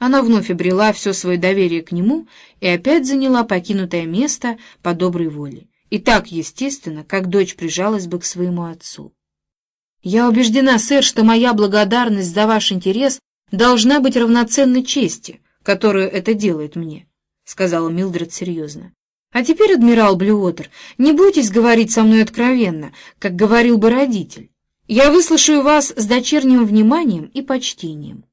Она вновь обрела все свое доверие к нему и опять заняла покинутое место по доброй воле. И так естественно, как дочь прижалась бы к своему отцу. «Я убеждена, сэр, что моя благодарность за ваш интерес должна быть равноценной чести, которую это делает мне», — сказала Милдред серьезно. «А теперь, адмирал Блюотер, не бойтесь говорить со мной откровенно, как говорил бы родитель. Я выслушаю вас с дочерним вниманием и почтением».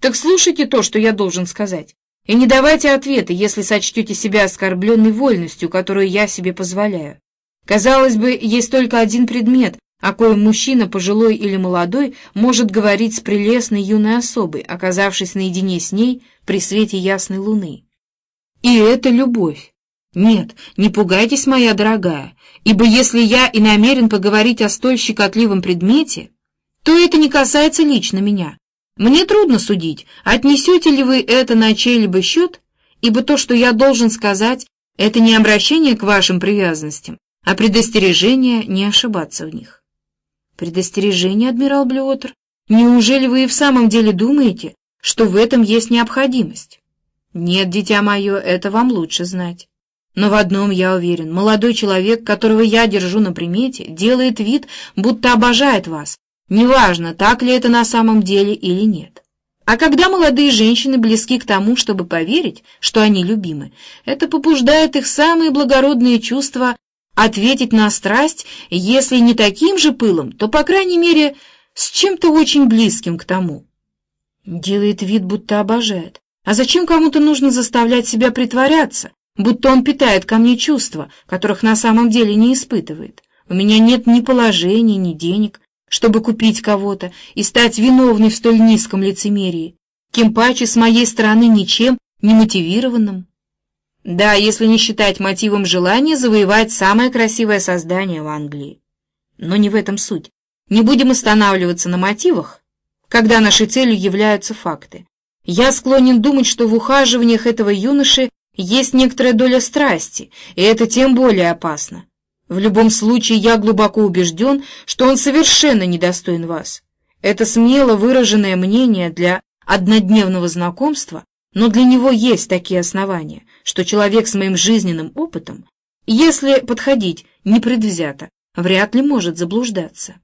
Так слушайте то, что я должен сказать, и не давайте ответы, если сочтете себя оскорбленной вольностью, которую я себе позволяю. Казалось бы, есть только один предмет, о коем мужчина, пожилой или молодой, может говорить с прелестной юной особой, оказавшись наедине с ней при свете ясной луны. И это любовь. Нет, не пугайтесь, моя дорогая, ибо если я и намерен поговорить о столь щекотливом предмете, то это не касается лично меня, мне трудно судить, отнесете ли вы это на чей-либо счет, ибо то, что я должен сказать, это не обращение к вашим привязанностям, а предостережение не ошибаться в них. Предостережение, адмирал Блюотер? Неужели вы и в самом деле думаете, что в этом есть необходимость? Нет, дитя мое, это вам лучше знать. Но в одном я уверен, молодой человек, которого я держу на примете, делает вид, будто обожает вас, Неважно, так ли это на самом деле или нет. А когда молодые женщины близки к тому, чтобы поверить, что они любимы, это побуждает их самые благородные чувства ответить на страсть, если не таким же пылом, то, по крайней мере, с чем-то очень близким к тому. Делает вид, будто обожает. А зачем кому-то нужно заставлять себя притворяться, будто он питает ко мне чувства, которых на самом деле не испытывает? У меня нет ни положения, ни денег, чтобы купить кого-то и стать виновной в столь низком лицемерии, тем паче с моей стороны ничем не мотивированным. Да, если не считать мотивом желания завоевать самое красивое создание в Англии. Но не в этом суть. Не будем останавливаться на мотивах, когда нашей целью являются факты. Я склонен думать, что в ухаживаниях этого юноши есть некоторая доля страсти, и это тем более опасно. В любом случае, я глубоко убежден, что он совершенно недостоин вас. Это смело выраженное мнение для однодневного знакомства, но для него есть такие основания, что человек с моим жизненным опытом, если подходить непредвзято, вряд ли может заблуждаться.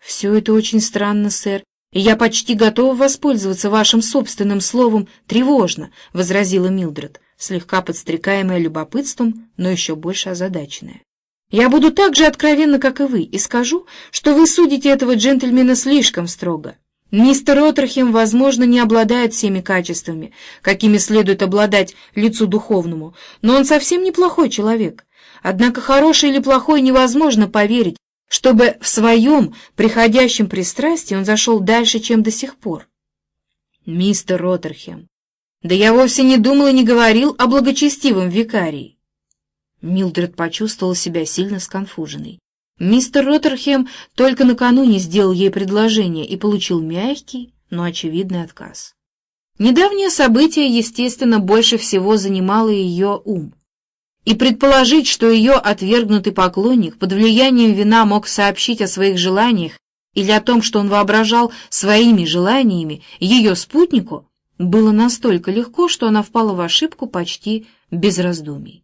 Все это очень странно, сэр, и я почти готова воспользоваться вашим собственным словом «тревожно», — возразила Милдред, слегка подстрекаемая любопытством, но еще больше озадаченная. Я буду так же откровенна, как и вы, и скажу, что вы судите этого джентльмена слишком строго. Мистер Роттерхем, возможно, не обладает всеми качествами, какими следует обладать лицу духовному, но он совсем неплохой человек. Однако хороший или плохой невозможно поверить, чтобы в своем приходящем пристрастии он зашел дальше, чем до сих пор. Мистер Роттерхем, да я вовсе не думал и не говорил о благочестивом викарии. Милдред почувствовала себя сильно сконфуженной. Мистер Роттерхем только накануне сделал ей предложение и получил мягкий, но очевидный отказ. Недавнее событие, естественно, больше всего занимало ее ум. И предположить, что ее отвергнутый поклонник под влиянием вина мог сообщить о своих желаниях или о том, что он воображал своими желаниями ее спутнику, было настолько легко, что она впала в ошибку почти без раздумий.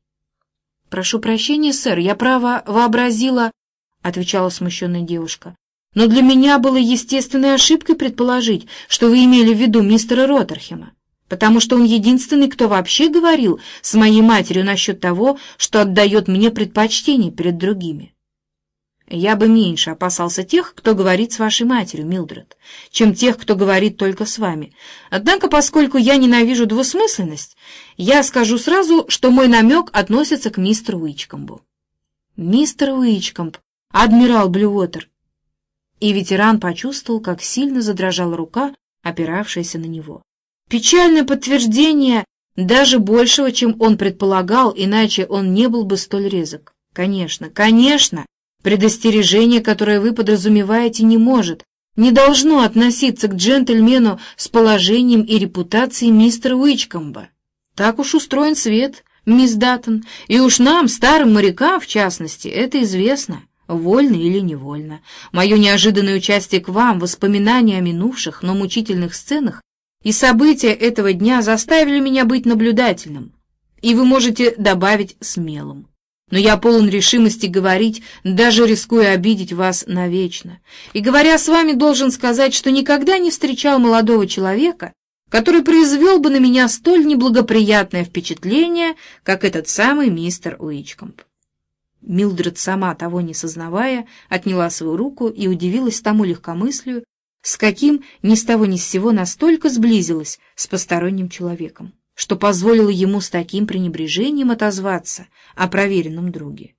«Прошу прощения, сэр, я, право, вообразила...» — отвечала смущенная девушка. «Но для меня было естественной ошибкой предположить, что вы имели в виду мистера Роттерхема, потому что он единственный, кто вообще говорил с моей матерью насчет того, что отдает мне предпочтение перед другими». Я бы меньше опасался тех, кто говорит с вашей матерью, Милдред, чем тех, кто говорит только с вами. Однако, поскольку я ненавижу двусмысленность, я скажу сразу, что мой намек относится к мистеру Уичкомбу. Мистер Уичкомб, адмирал Блювотер. И ветеран почувствовал, как сильно задрожала рука, опиравшаяся на него. Печальное подтверждение даже большего, чем он предполагал, иначе он не был бы столь резок. Конечно, конечно, Предостережение, которое вы подразумеваете, не может, не должно относиться к джентльмену с положением и репутацией мистера Уичкомба. Так уж устроен свет, мисс Даттон, и уж нам, старым морякам, в частности, это известно, вольно или невольно. Мое неожиданное участие к вам, воспоминания о минувших, но мучительных сценах и события этого дня заставили меня быть наблюдательным, и вы можете добавить смелым. Но я полон решимости говорить, даже рискуя обидеть вас навечно. И говоря с вами, должен сказать, что никогда не встречал молодого человека, который произвел бы на меня столь неблагоприятное впечатление, как этот самый мистер Уичкомп. Милдред, сама того не сознавая, отняла свою руку и удивилась тому легкомыслию, с каким ни с того ни с сего настолько сблизилась с посторонним человеком что позволило ему с таким пренебрежением отозваться о проверенном друге.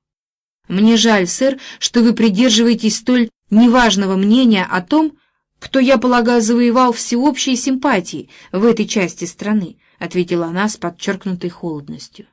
«Мне жаль, сэр, что вы придерживаетесь столь неважного мнения о том, кто, я полагаю, завоевал всеобщие симпатии в этой части страны», ответила она с подчеркнутой холодностью.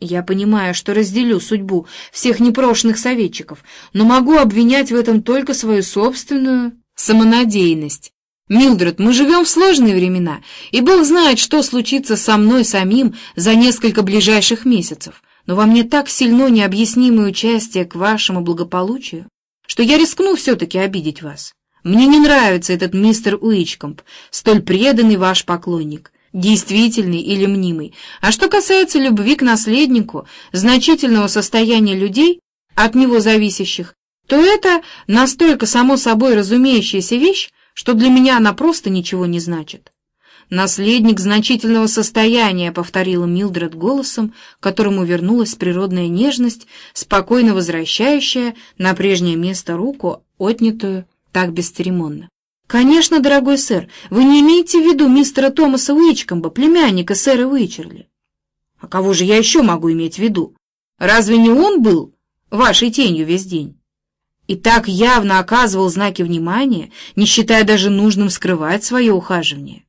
«Я понимаю, что разделю судьбу всех непрошенных советчиков, но могу обвинять в этом только свою собственную самонадеянность Милдред, мы живем в сложные времена, и Бог знает, что случится со мной самим за несколько ближайших месяцев, но во мне так сильно необъяснимое участие к вашему благополучию, что я рискну все-таки обидеть вас. Мне не нравится этот мистер Уичкомп, столь преданный ваш поклонник, действительный или мнимый. А что касается любви к наследнику, значительного состояния людей, от него зависящих, то это настолько само собой разумеющаяся вещь, что для меня она просто ничего не значит. «Наследник значительного состояния», — повторила Милдред голосом, которому вернулась природная нежность, спокойно возвращающая на прежнее место руку, отнятую так бесцеремонно. «Конечно, дорогой сэр, вы не имеете в виду мистера Томаса Уичкомба, племянника сэра Уичерли?» «А кого же я еще могу иметь в виду? Разве не он был вашей тенью весь день?» И так явно оказывал знаки внимания, не считая даже нужным скрывать свое ухаживание.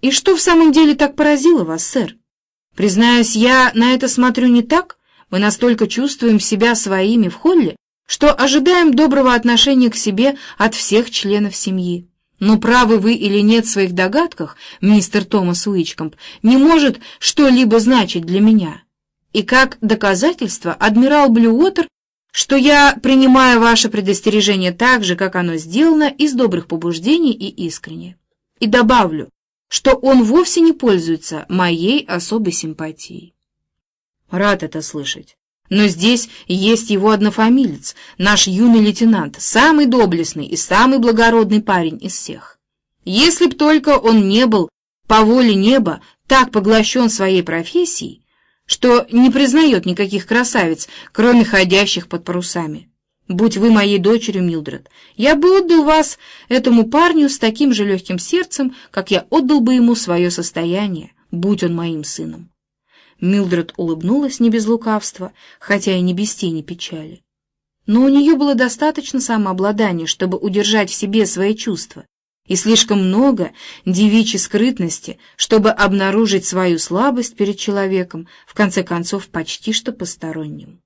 И что в самом деле так поразило вас, сэр? Признаюсь, я на это смотрю не так. Мы настолько чувствуем себя своими в холле, что ожидаем доброго отношения к себе от всех членов семьи. Но правы вы или нет в своих догадках, мистер Томас Уичкомп, не может что-либо значить для меня. И как доказательство адмирал Блюотер что я принимаю ваше предостережение так же, как оно сделано, из добрых побуждений и искренне. И добавлю, что он вовсе не пользуется моей особой симпатией. Рад это слышать. Но здесь есть его однофамилец, наш юный лейтенант, самый доблестный и самый благородный парень из всех. Если б только он не был по воле неба так поглощен своей профессией, что не признает никаких красавиц, кроме ходящих под парусами. Будь вы моей дочерью, Милдред, я бы отдал вас этому парню с таким же легким сердцем, как я отдал бы ему свое состояние, будь он моим сыном. Милдред улыбнулась не без лукавства, хотя и не без тени печали. Но у нее было достаточно самообладания, чтобы удержать в себе свои чувства, и слишком много девичьей скрытности, чтобы обнаружить свою слабость перед человеком, в конце концов почти что посторонним.